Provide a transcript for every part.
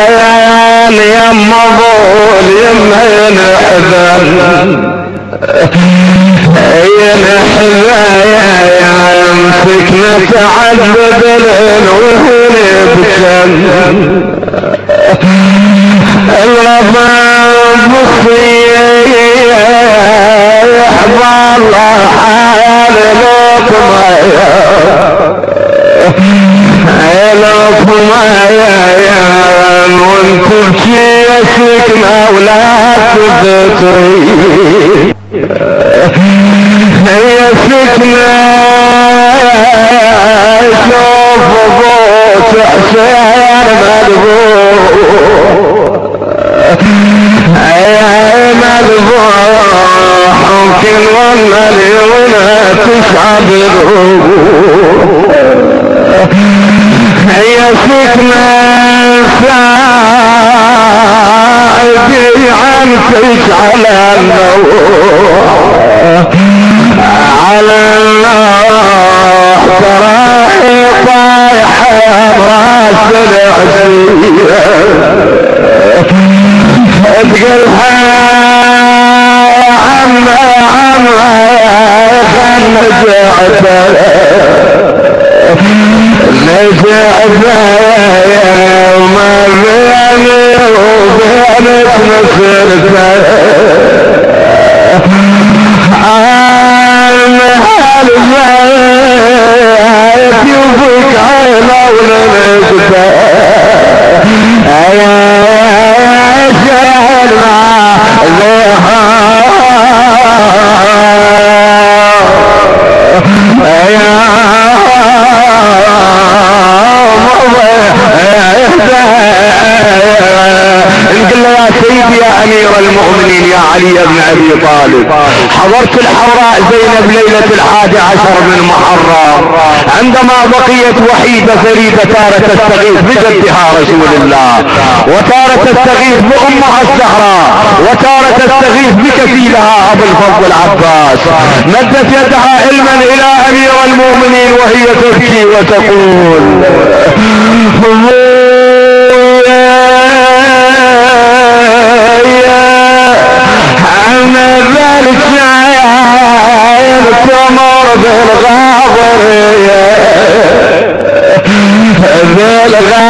قعدان يم ضول يمين حذان ينحذا يمسك نتعذب لين وهن بكم ولا تذكري هي سكنة شوف بوت حسين مذبوح يا مذبوح ممكن تشعب هي سكنة تقلها يا عم يا عم خل نجعتها نجعتها وما بيني وبينك مسيرتها علي بن أبي طالب. حضرت الحوراء زينب ليلة الحادي عشر من محرم. عندما بقيت وحيدة فريدة تارة تستغيث بجدها رسول الله. وتارة تستغيث بامها الزهراء. وتارة تستغيث بكفيلها أبو الفضل العباس. مدت يدها علما إلى أمير المؤمنين وهي تبكي وتقول. verdad.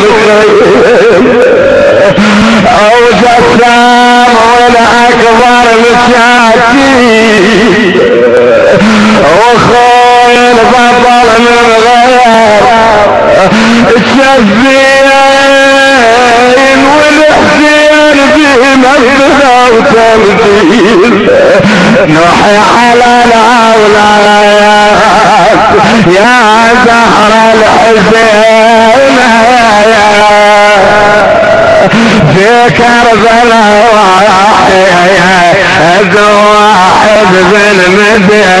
وخوي البطل من غير الشفين والحسين في مجدها وتمثيل نحي على الاولاد يا زهر الحسين في كربلاء واحد واحد بالمدينة